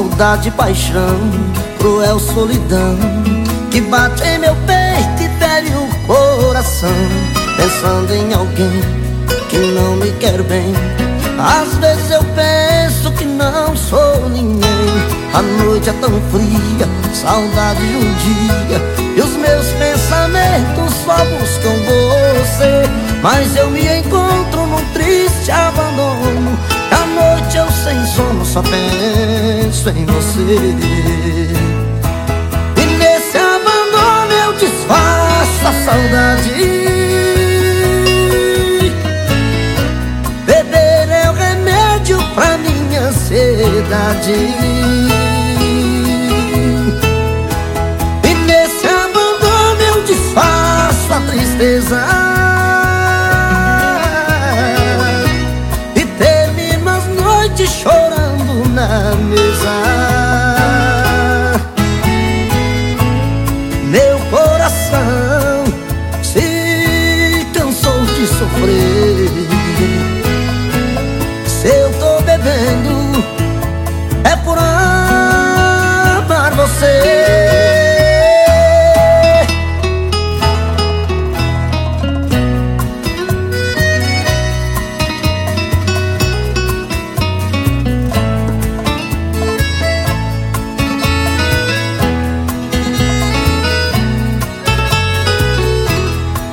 Saudade paixão, cruel solidão Que bate em meu peito e fere o coração Pensando em alguém que não me quer bem. Às vezes eu penso que não sou ninguém. A noite é tão fria, saudade de um dia E os meus pensamentos só buscam você. Mas eu me encontro num triste abandono A noite eu sem sono só penso em você. E nesse abandono eu desfaço a saudade. Ansiedade. E nesse abandono eu desfaço a tristeza. Chorando na mesa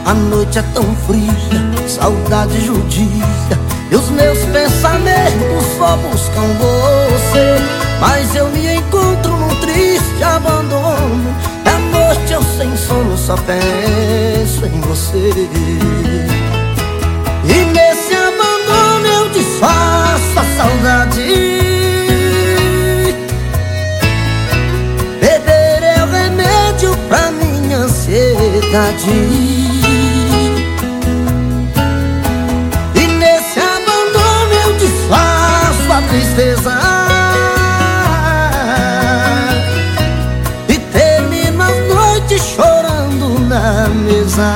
A noite é tão fria, saudade judia. E os meus pensamentos só buscam você. Mas eu me encontro num triste abandono. Da noite eu sem sono só penso em você. E nesse abandono eu desfaço a saudade. Beber é o remédio pra minha ansiedade tristeza. E termino as noites chorando na mesa.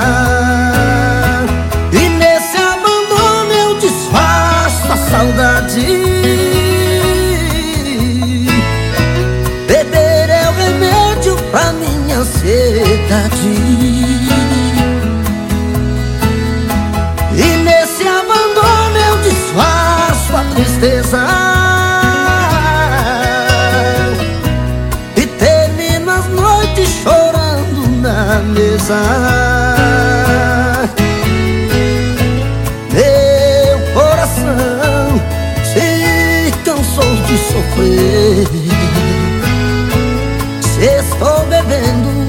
E nesse abandono eu desfaço a saudade. Beber é o remédio pra minha ansiedade. A tristeza mesa Meu coração se cansou de sofrer. Se estou bebendo